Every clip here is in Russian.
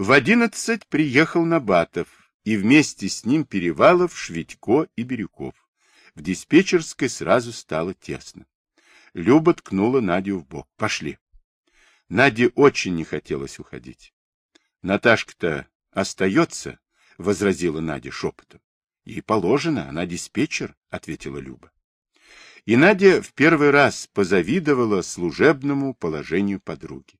В одиннадцать приехал Набатов, и вместе с ним Перевалов, Шведько и Бирюков. В диспетчерской сразу стало тесно. Люба ткнула Надю в бок. Пошли. Наде очень не хотелось уходить. Наташка-то остается, — возразила Надя шепотом. — Ей положено, она диспетчер, — ответила Люба. И Надя в первый раз позавидовала служебному положению подруги. —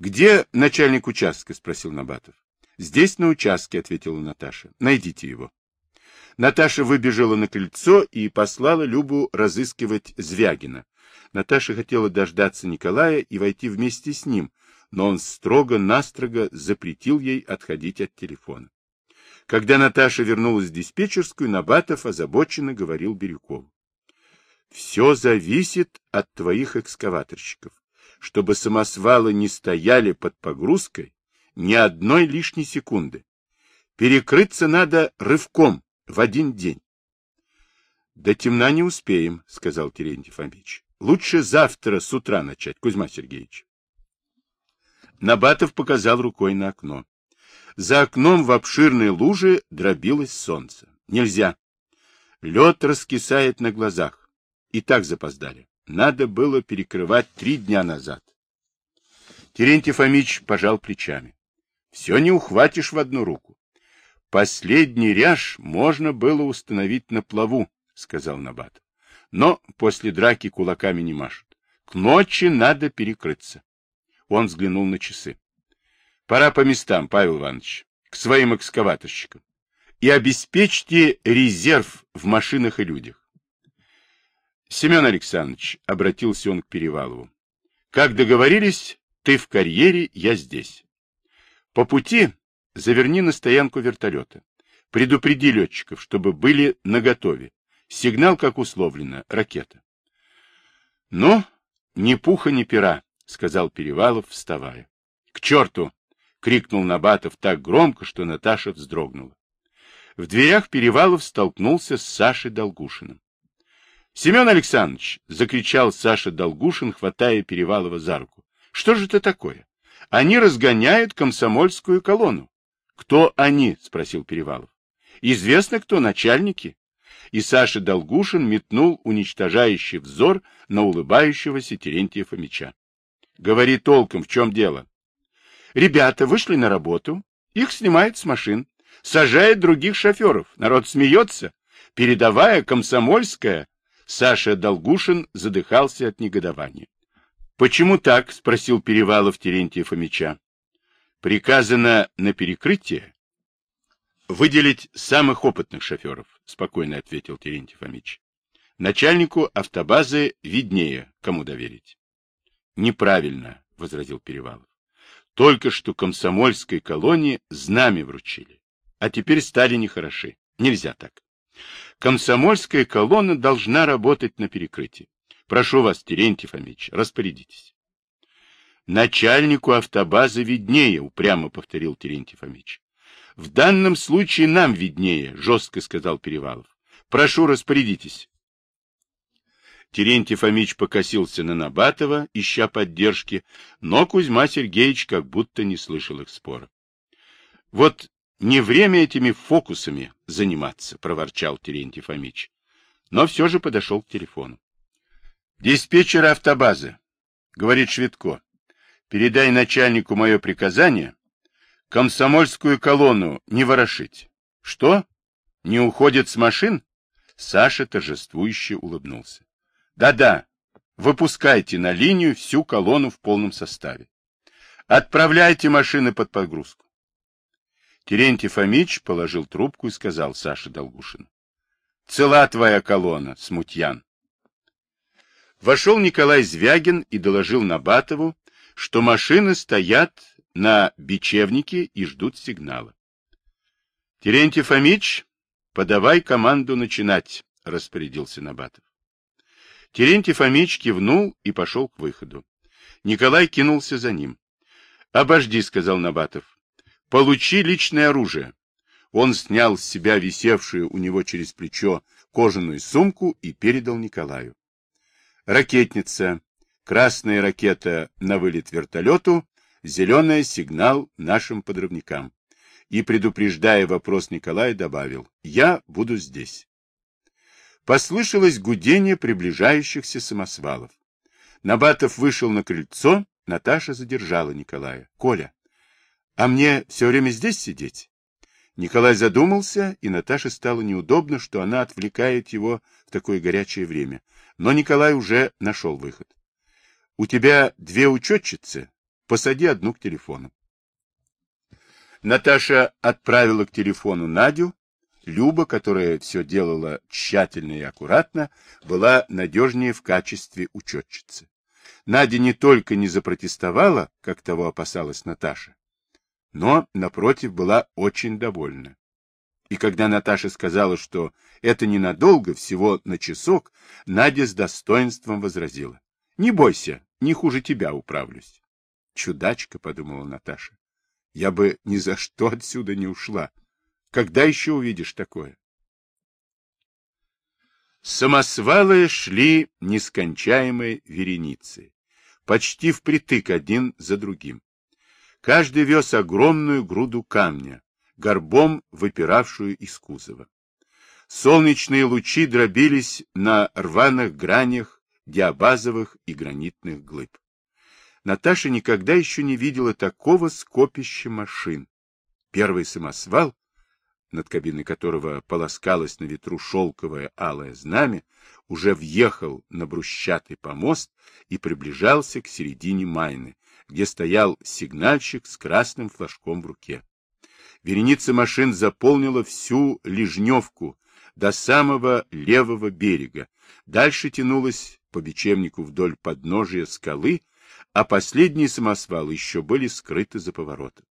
Где начальник участка? — спросил Набатов. — Здесь на участке, — ответила Наташа. — Найдите его. Наташа выбежала на крыльцо и послала Любу разыскивать Звягина. Наташа хотела дождаться Николая и войти вместе с ним, но он строго-настрого запретил ей отходить от телефона. Когда Наташа вернулась в диспетчерскую, Набатов озабоченно говорил Бирюкову. «Все зависит от твоих экскаваторщиков. Чтобы самосвалы не стояли под погрузкой ни одной лишней секунды. Перекрыться надо рывком, в один день. — До темна не успеем, — сказал Терентий Фомич. — Лучше завтра с утра начать, Кузьма Сергеевич. Набатов показал рукой на окно. За окном в обширной луже дробилось солнце. Нельзя. Лед раскисает на глазах. И так запоздали. Надо было перекрывать три дня назад. Терентий Фомич пожал плечами. Все не ухватишь в одну руку. Последний ряж можно было установить на плаву, сказал Набат. Но после драки кулаками не машут. К ночи надо перекрыться. Он взглянул на часы. Пора по местам, Павел Иванович, к своим экскаваторщикам. И обеспечьте резерв в машинах и людях. Семен Александрович, обратился он к Перевалову, как договорились, ты в карьере, я здесь. По пути Заверни на стоянку вертолета. Предупреди летчиков, чтобы были наготове. Сигнал, как условлено, ракета. — Ну, ни пуха, ни пера, — сказал Перевалов, вставая. — К черту! — крикнул Набатов так громко, что Наташа вздрогнула. В дверях Перевалов столкнулся с Сашей Долгушиным. — Семен Александрович! — закричал Саша Долгушин, хватая Перевалова за руку. — Что же это такое? Они разгоняют комсомольскую колонну. Кто они? — спросил Перевалов. — Известно, кто начальники. И Саша Долгушин метнул уничтожающий взор на улыбающегося Терентия Фомича. — Говори толком, в чем дело. Ребята вышли на работу, их снимают с машин, сажают других шоферов. Народ смеется. Передовая, комсомольская. Саша Долгушин задыхался от негодования. — Почему так? — спросил Перевалов Терентия Фомича приказано на перекрытие выделить самых опытных шоферов, спокойно ответил Терентий Фомич. Начальнику автобазы виднее, кому доверить. Неправильно, возразил Перевалов. Только что комсомольской колонии знамя вручили, а теперь стали нехороши. Нельзя так. Комсомольская колонна должна работать на перекрытии. Прошу вас, Терентий Фомич, распорядитесь. Начальнику автобазы виднее, упрямо повторил Терентий Фомич. В данном случае нам виднее, жестко сказал Перевалов. Прошу, распорядитесь. Терентий Фомич покосился на Набатова, ища поддержки, но Кузьма Сергеевич как будто не слышал их спора. — Вот не время этими фокусами заниматься, — проворчал Терентий Фомич, но все же подошел к телефону. — Диспетчер автобазы, — говорит Швидко. Передай начальнику мое приказание комсомольскую колонну не ворошить. Что? Не уходит с машин? Саша торжествующе улыбнулся. Да-да, выпускайте на линию всю колонну в полном составе. Отправляйте машины под погрузку. Терентий Фомич положил трубку и сказал Саше Долгушину. Цела твоя колонна, смутьян. Вошел Николай Звягин и доложил Набатову, что машины стоят на бечевнике и ждут сигнала. — Терентий Фомич, подавай команду начинать, — распорядился Набатов. Терентий Фомич кивнул и пошел к выходу. Николай кинулся за ним. — Обожди, — сказал Набатов. — Получи личное оружие. Он снял с себя висевшую у него через плечо кожаную сумку и передал Николаю. Ракетница, красная ракета на вылет вертолету, Зеленый сигнал нашим подрывникам. И, предупреждая вопрос Николая, добавил, я буду здесь. Послышалось гудение приближающихся самосвалов. Набатов вышел на крыльцо, Наташа задержала Николая. — Коля, а мне все время здесь сидеть? Николай задумался, и Наташе стало неудобно, что она отвлекает его в такое горячее время. Но Николай уже нашел выход. — У тебя две учетчицы, посади одну к телефону. Наташа отправила к телефону Надю, Люба, которая все делала тщательно и аккуратно, была надежнее в качестве учетчицы. Надя не только не запротестовала, как того опасалась Наташа, но, напротив, была очень довольна. И когда Наташа сказала, что это ненадолго, всего на часок, Надя с достоинством возразила. — Не бойся, не хуже тебя управлюсь. — Чудачка, — подумала Наташа, — я бы ни за что отсюда не ушла. Когда еще увидишь такое? Самосвалы шли нескончаемой вереницей, почти впритык один за другим. Каждый вез огромную груду камня, горбом выпиравшую из кузова. Солнечные лучи дробились на рваных гранях диабазовых и гранитных глыб. Наташа никогда еще не видела такого скопища машин. Первый самосвал над кабиной которого полоскалось на ветру шелковое алое знамя, уже въехал на брусчатый помост и приближался к середине Майны, где стоял сигнальщик с красным флажком в руке. Вереница машин заполнила всю Лежневку до самого левого берега. Дальше тянулась по бечевнику вдоль подножия скалы, а последние самосвалы еще были скрыты за поворотом.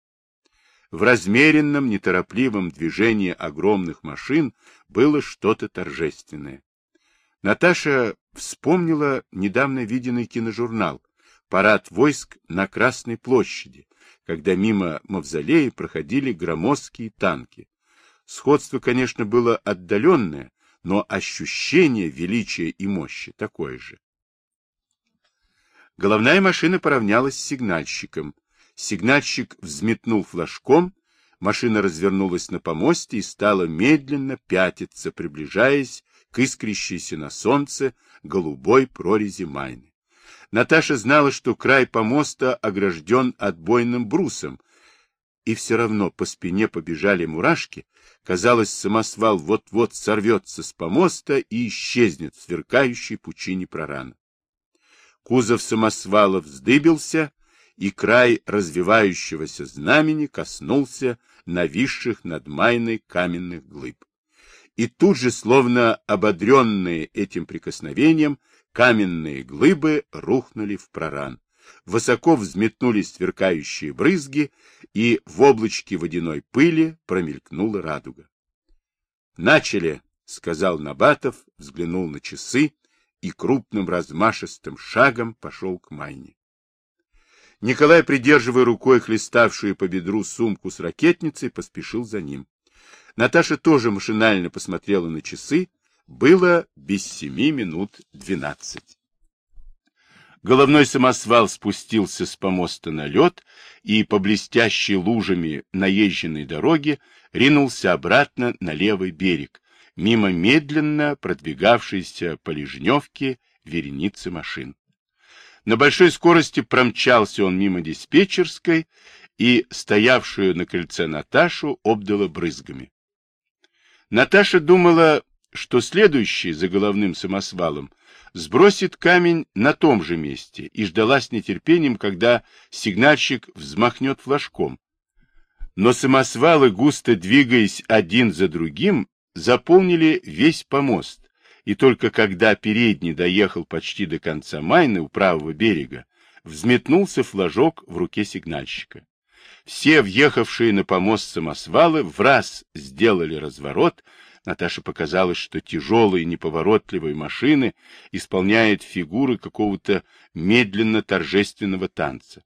В размеренном, неторопливом движении огромных машин было что-то торжественное. Наташа вспомнила недавно виденный киножурнал «Парад войск на Красной площади», когда мимо мавзолея проходили громоздкие танки. Сходство, конечно, было отдаленное, но ощущение величия и мощи такое же. Головная машина поравнялась с сигнальщиком. Сигнальщик взметнул флажком, машина развернулась на помосте и стала медленно пятиться, приближаясь к искрящейся на солнце голубой прорези Майны. Наташа знала, что край помоста огражден отбойным брусом, и все равно по спине побежали мурашки. Казалось, самосвал вот-вот сорвется с помоста и исчезнет в сверкающей пучине прорана. Кузов самосвала вздыбился, и край развивающегося знамени коснулся нависших над Майной каменных глыб. И тут же, словно ободренные этим прикосновением, каменные глыбы рухнули в проран. Высоко взметнулись сверкающие брызги, и в облачке водяной пыли промелькнула радуга. «Начали!» — сказал Набатов, взглянул на часы и крупным размашистым шагом пошел к Майне. Николай, придерживая рукой хлеставшую по бедру сумку с ракетницей, поспешил за ним. Наташа тоже машинально посмотрела на часы. Было без семи минут двенадцать. Головной самосвал спустился с помоста на лед и по блестящей лужами наезженной дороге ринулся обратно на левый берег, мимо медленно продвигавшейся по Лежневке вереницы машин. На большой скорости промчался он мимо диспетчерской и стоявшую на крыльце Наташу обдала брызгами. Наташа думала, что следующий за головным самосвалом сбросит камень на том же месте и ждала с нетерпением, когда сигнальщик взмахнет флажком. Но самосвалы, густо двигаясь один за другим, заполнили весь помост, и только когда передний доехал почти до конца Майны у правого берега, взметнулся флажок в руке сигнальщика. Все въехавшие на помост самосвалы в раз сделали разворот. Наташе показалось, что тяжелые неповоротливые машины исполняют фигуры какого-то медленно-торжественного танца.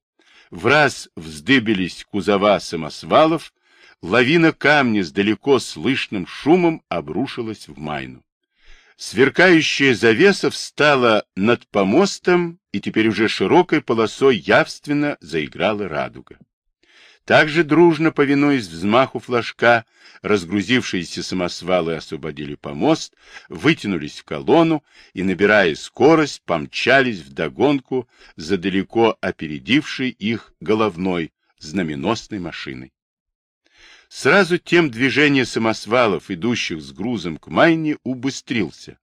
В раз вздыбились кузова самосвалов, лавина камня с далеко слышным шумом обрушилась в Майну. Сверкающая завеса встала над помостом, и теперь уже широкой полосой явственно заиграла радуга. Также дружно, повинуясь взмаху флажка, разгрузившиеся самосвалы освободили помост, вытянулись в колонну и, набирая скорость, помчались вдогонку за далеко опередившей их головной знаменосной машиной. Сразу тем движение самосвалов, идущих с грузом к Майне, убыстрился.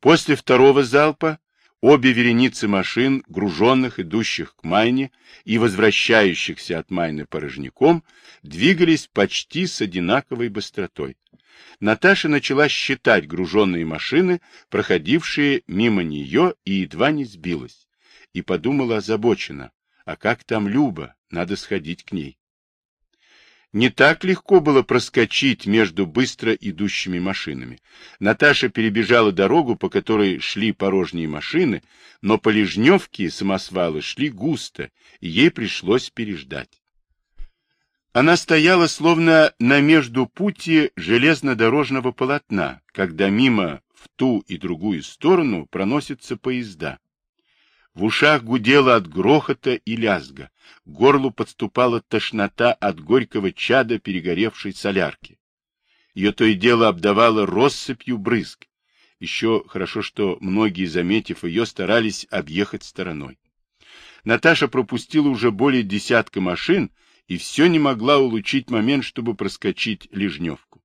После второго залпа обе вереницы машин, груженных, идущих к Майне и возвращающихся от Майны порожняком, двигались почти с одинаковой быстротой. Наташа начала считать груженные машины, проходившие мимо нее, и едва не сбилась. И подумала озабоченно, а как там Люба, надо сходить к ней. Не так легко было проскочить между быстро идущими машинами. Наташа перебежала дорогу, по которой шли порожние машины, но по Лежневке самосвалы шли густо, и ей пришлось переждать. Она стояла словно на междупутье железнодорожного полотна, когда мимо в ту и другую сторону проносятся поезда. В ушах гудело от грохота и лязга, к горлу подступала тошнота от горького чада перегоревшей солярки. Ее то и дело обдавало россыпью брызг. Еще хорошо, что многие, заметив ее, старались объехать стороной. Наташа пропустила уже более десятка машин и все не могла улучшить момент, чтобы проскочить Лежневку.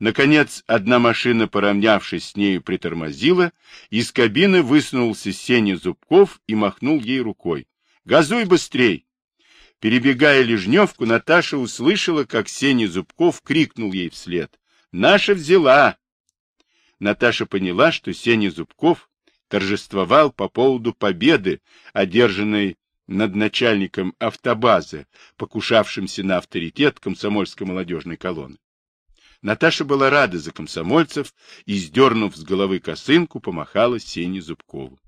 Наконец, одна машина, поравнявшись с нею, притормозила, из кабины высунулся Сеня Зубков и махнул ей рукой. «Газуй быстрей!» Перебегая Лежневку, Наташа услышала, как Сеня Зубков крикнул ей вслед. «Наша взяла!» Наташа поняла, что Сеня Зубков торжествовал по поводу победы, одержанной над начальником автобазы, покушавшимся на авторитет комсомольской молодежной колонны. Наташа была рада за комсомольцев и, сдернув с головы косынку, помахала Сене Зубкову.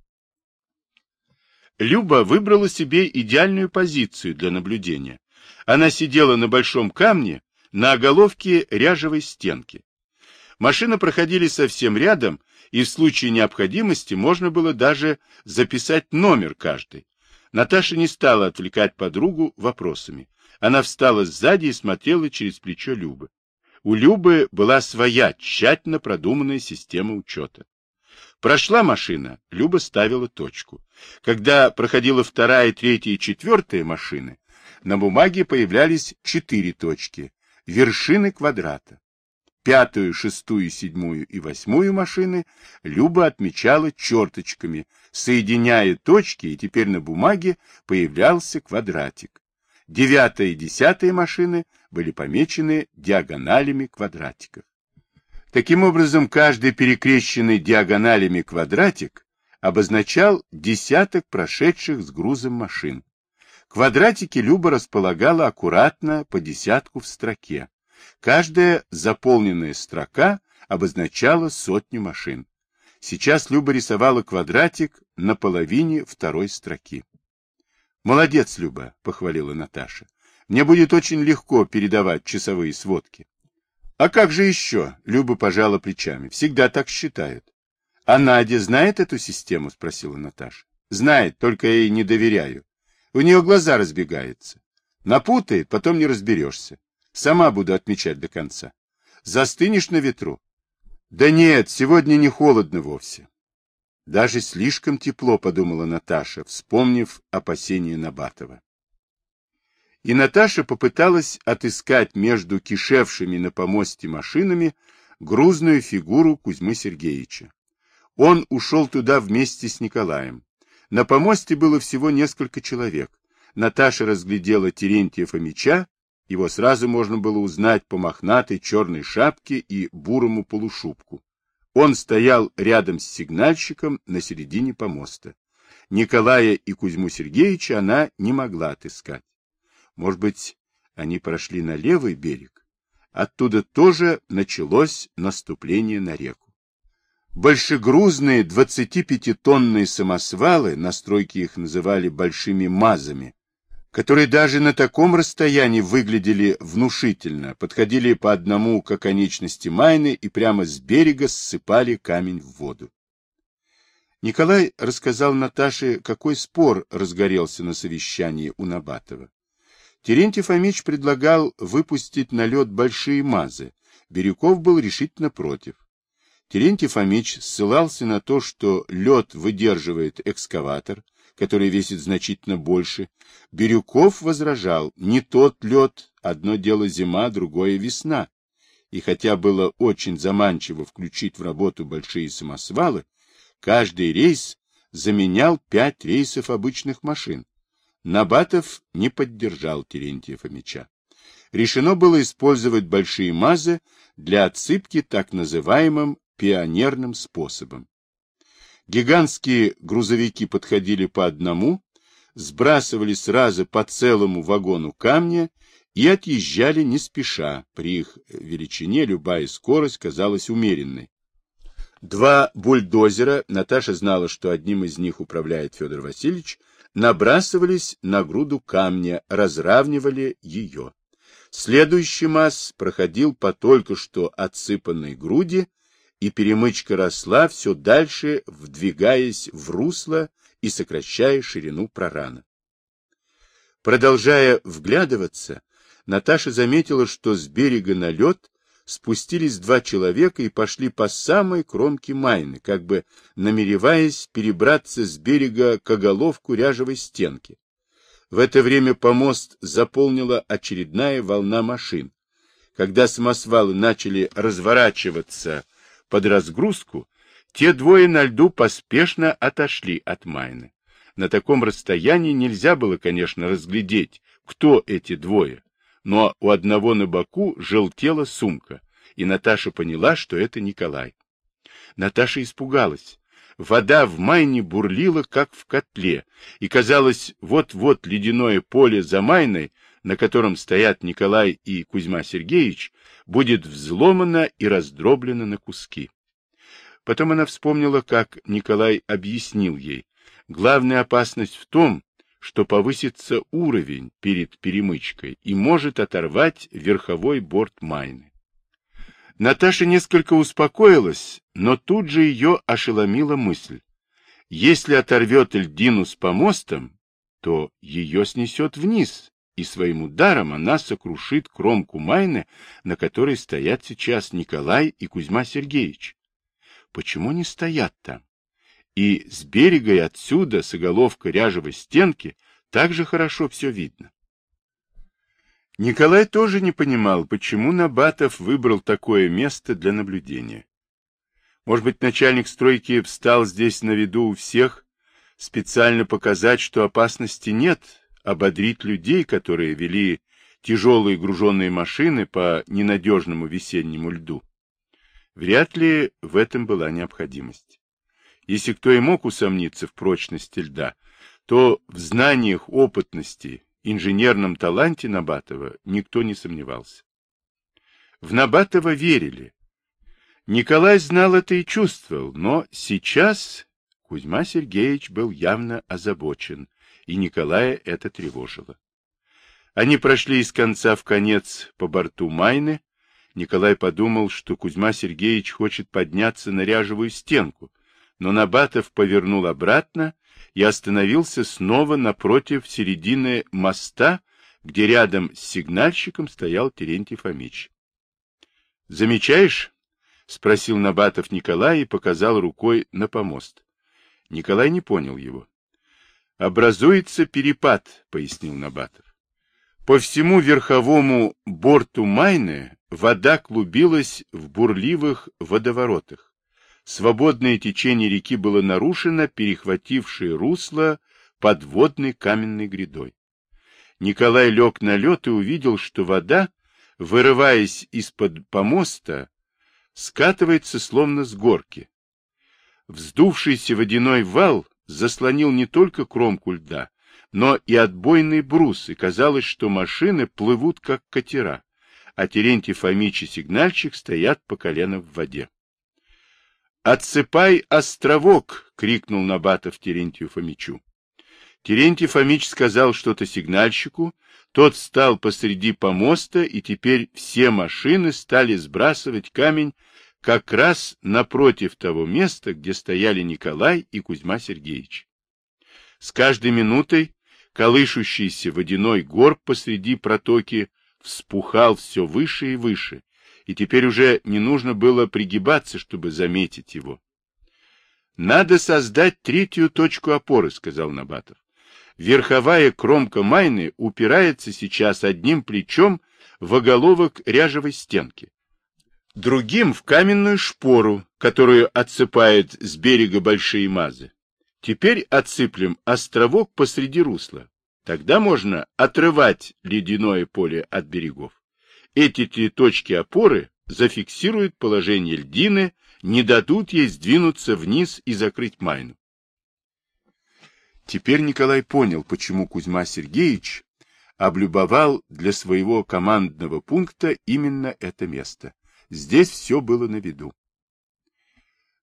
Люба выбрала себе идеальную позицию для наблюдения. Она сидела на большом камне на оголовке ряжевой стенки. Машины проходили совсем рядом, и в случае необходимости можно было даже записать номер каждой. Наташа не стала отвлекать подругу вопросами. Она встала сзади и смотрела через плечо Любы. У Любы была своя тщательно продуманная система учета. Прошла машина, Люба ставила точку. Когда проходила вторая, третья и четвертая машины, на бумаге появлялись четыре точки, вершины квадрата. Пятую, шестую, седьмую и восьмую машины Люба отмечала черточками, соединяя точки, и теперь на бумаге появлялся квадратик. Девятая и десятая машины были помечены диагоналями квадратиков. Таким образом, каждый перекрещенный диагоналями квадратик обозначал десяток прошедших с грузом машин. Квадратики Люба располагала аккуратно по десятку в строке. Каждая заполненная строка обозначала сотню машин. Сейчас Люба рисовала квадратик на половине второй строки. «Молодец, Люба», — похвалила Наташа. «Мне будет очень легко передавать часовые сводки». «А как же еще?» — Люба пожала плечами. «Всегда так считают». «А Надя знает эту систему?» — спросила Наташа. «Знает, только я ей не доверяю. У нее глаза разбегаются. Напутает, потом не разберешься. Сама буду отмечать до конца. Застынешь на ветру?» «Да нет, сегодня не холодно вовсе. Даже слишком тепло, подумала Наташа, вспомнив опасения Набатова. И Наташа попыталась отыскать между кишевшими на помосте машинами грузную фигуру Кузьмы Сергеевича. Он ушел туда вместе с Николаем. На помосте было всего несколько человек. Наташа разглядела Терентия Фомича, его сразу можно было узнать по мохнатой черной шапке и бурому полушубку. Он стоял рядом с сигнальщиком на середине помоста. Николая и Кузьму Сергеевича она не могла отыскать. Может быть, они прошли на левый берег? Оттуда тоже началось наступление на реку. Большегрузные 25-тонные самосвалы, на стройке их называли большими мазами, которые даже на таком расстоянии выглядели внушительно, подходили по одному к оконечности Майны и прямо с берега ссыпали камень в воду. Николай рассказал Наташе, какой спор разгорелся на совещании у Набатова. Терентий Фомич предлагал выпустить на лед большие мазы. Бирюков был решительно против. Терентий Фомич ссылался на то, что лед выдерживает экскаватор, который весит значительно больше. Бирюков возражал, не тот лед, одно дело зима, другое весна. И хотя было очень заманчиво включить в работу большие самосвалы, каждый рейс заменял пять рейсов обычных машин. Набатов не поддержал Терентия Фомича. Решено было использовать большие мазы для отсыпки так называемым пионерным способом. Гигантские грузовики подходили по одному, сбрасывали сразу по целому вагону камня и отъезжали не спеша. При их величине любая скорость казалась умеренной. Два бульдозера, Наташа знала, что одним из них управляет Федор Васильевич, набрасывались на груду камня, разравнивали ее. Следующий масс проходил по только что отсыпанной груди, и перемычка росла все дальше, вдвигаясь в русло и сокращая ширину прорана. Продолжая вглядываться, Наташа заметила, что с берега на лед спустились два человека и пошли по самой кромке Майны, как бы намереваясь перебраться с берега к оголовку ряжевой стенки. В это время помост заполнила очередная волна машин. Когда самосвалы начали разворачиваться под разгрузку, те двое на льду поспешно отошли от Майны. На таком расстоянии нельзя было, конечно, разглядеть, кто эти двое, но у одного на боку желтела сумка, и Наташа поняла, что это Николай. Наташа испугалась. Вода в Майне бурлила, как в котле, и казалось, вот-вот ледяное поле за Майной, на котором стоят Николай и Кузьма Сергеевич, будет взломана и раздроблена на куски. Потом она вспомнила, как Николай объяснил ей. Главная опасность в том, что повысится уровень перед перемычкой и может оторвать верховой борт Майны. Наташа несколько успокоилась, но тут же ее ошеломила мысль. Если оторвет льдину с помостом, то ее снесет вниз, и своим ударом она сокрушит кромку Майны, на которой стоят сейчас Николай и Кузьма Сергеевич. Почему не стоят там? И с берега и отсюда, с оголовка ряжевой стенки, также хорошо все видно. Николай тоже не понимал, почему Набатов выбрал такое место для наблюдения. Может быть, начальник стройки встал здесь на виду у всех, специально показать, что опасности нет, ободрить людей, которые вели тяжелые груженные машины по ненадежному весеннему льду. Вряд ли в этом была необходимость. Если кто и мог усомниться в прочности льда, то в знаниях, опытности, инженерном таланте Набатова никто не сомневался. В Набатова верили. Николай знал это и чувствовал, но сейчас Кузьма Сергеевич был явно озабочен, и Николая это тревожило. Они прошли из конца в конец по борту Майны. Николай подумал, что Кузьма Сергеевич хочет подняться на ряжевую стенку, но Набатов повернул обратно и остановился снова напротив середины моста, где рядом с сигнальщиком стоял Терентий Фомич. «Замечаешь?» — спросил Набатов Николай и показал рукой на помост. Николай не понял его. «Образуется перепад», — пояснил Набатов. По всему верховому борту Майны вода клубилась в бурливых водоворотах. Свободное течение реки было нарушено, перехватившее русло подводной каменной грядой. Николай лег на лед и увидел, что вода, вырываясь из-под помоста, скатывается словно с горки. Вздувшийся водяной вал заслонил не только кромку льда, но и отбойный брус, и казалось, что машины плывут, как катера, а Терентий Фомич и сигнальщик стоят по колено в воде. «Отсыпай островок!» — крикнул Набатов Терентию Фомичу. Терентий Фомич сказал что-то сигнальщику, тот встал посреди помоста, и теперь все машины стали сбрасывать камень как раз напротив того места, где стояли Николай и Кузьма Сергеевич. С каждой минутой колышущийся водяной горб посреди протоки вспухал все выше и выше, и теперь уже не нужно было пригибаться, чтобы заметить его. «Надо создать третью точку опоры», — сказал Набатов. Верховая кромка майны упирается сейчас одним плечом в оголовок ряжевой стенки, другим в каменную шпору, которую отсыпает с берега большие мазы. Теперь отсыплем островок посреди русла. Тогда можно отрывать ледяное поле от берегов. Эти три точки опоры зафиксируют положение льдины, не дадут ей сдвинуться вниз и закрыть майну. Теперь Николай понял, почему Кузьма Сергеевич облюбовал для своего командного пункта именно это место. Здесь все было на виду.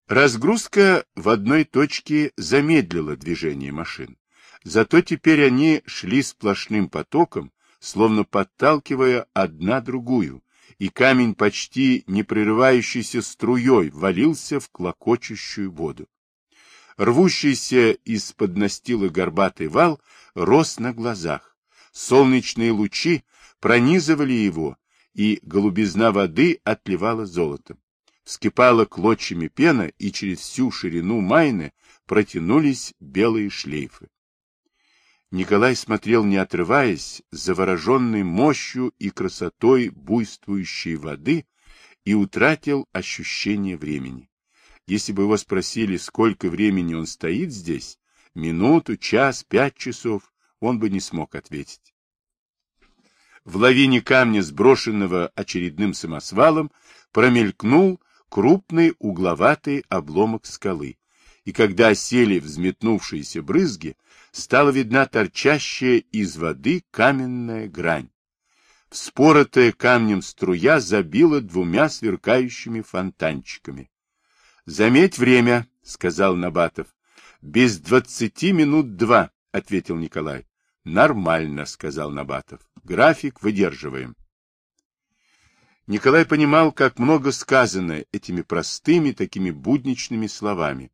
Разгрузка в одной точке замедлила движение машин. Зато теперь они шли сплошным потоком, словно подталкивая одна другую, и камень почти не прерывающейся струей валился в клокочущую воду. Рвущийся из-под настила горбатый вал рос на глазах. Солнечные лучи пронизывали его, и голубизна воды отливала золотом. Вскипала клочьями пена, и через всю ширину майны протянулись белые шлейфы. Николай смотрел, не отрываясь, завороженный мощью и красотой буйствующей воды, и утратил ощущение времени. Если бы его спросили, сколько времени он стоит здесь, минуту, час, пять часов, он бы не смог ответить. В лавине камня, сброшенного очередным самосвалом, промелькнул крупный угловатый обломок скалы, и когда осели взметнувшиеся брызги, стала видна торчащая из воды каменная грань. Вспоротая камнем струя забила двумя сверкающими фонтанчиками. Заметь время, сказал Набатов. Без двадцати минут два, ответил Николай. Нормально, сказал Набатов. График выдерживаем. Николай понимал, как много сказано этими простыми, такими будничными словами.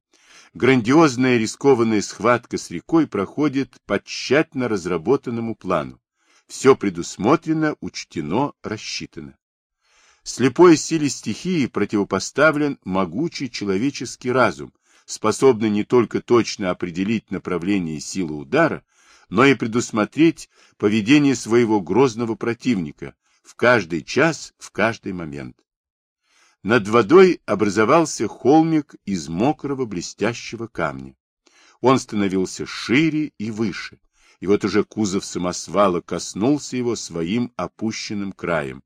Грандиозная рискованная схватка с рекой проходит по тщательно разработанному плану. Все предусмотрено, учтено, рассчитано. Слепой силе стихии противопоставлен могучий человеческий разум, способный не только точно определить направление силы удара, но и предусмотреть поведение своего грозного противника в каждый час, в каждый момент. Над водой образовался холмик из мокрого блестящего камня. Он становился шире и выше, и вот уже кузов самосвала коснулся его своим опущенным краем.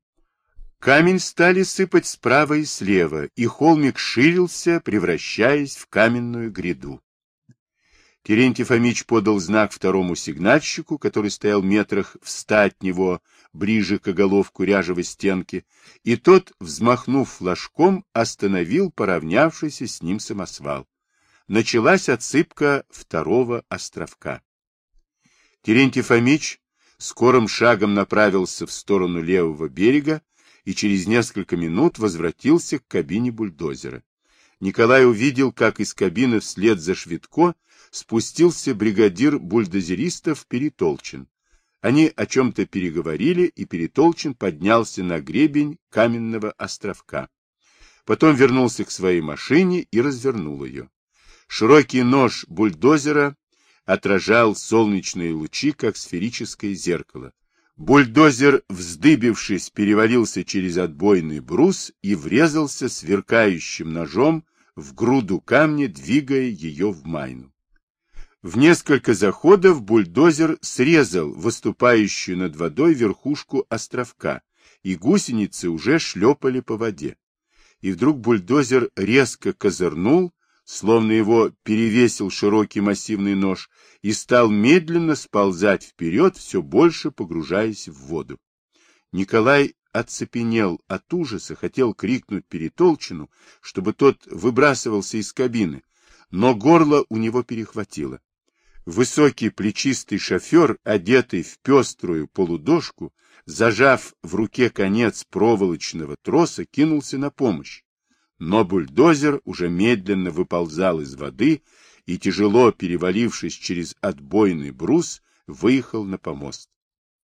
Камень стали сыпать справа и слева, и холмик ширился, превращаясь в каменную гряду. Терентий Фомич подал знак второму сигнальщику, который стоял метрах в ста от него, ближе к оголовку ряжевой стенки, и тот, взмахнув флажком, остановил поравнявшийся с ним самосвал. Началась отсыпка второго островка. Терентий Фомич скорым шагом направился в сторону левого берега, и через несколько минут возвратился к кабине бульдозера. Николай увидел, как из кабины вслед за Швидко спустился бригадир бульдозеристов Перетолчин. Они о чем-то переговорили, и Перетолчин поднялся на гребень каменного островка. Потом вернулся к своей машине и развернул ее. Широкий нож бульдозера отражал солнечные лучи, как сферическое зеркало. Бульдозер, вздыбившись, перевалился через отбойный брус и врезался сверкающим ножом в груду камня, двигая ее в майну. В несколько заходов бульдозер срезал выступающую над водой верхушку островка, и гусеницы уже шлепали по воде. И вдруг бульдозер резко козырнул, словно его перевесил широкий массивный нож, и стал медленно сползать вперед, все больше погружаясь в воду. Николай оцепенел от ужаса, хотел крикнуть Перетолчину, чтобы тот выбрасывался из кабины, но горло у него перехватило. Высокий плечистый шофер, одетый в пеструю полудошку, зажав в руке конец проволочного троса, кинулся на помощь. Но бульдозер уже медленно выползал из воды и, тяжело перевалившись через отбойный брус, выехал на помост.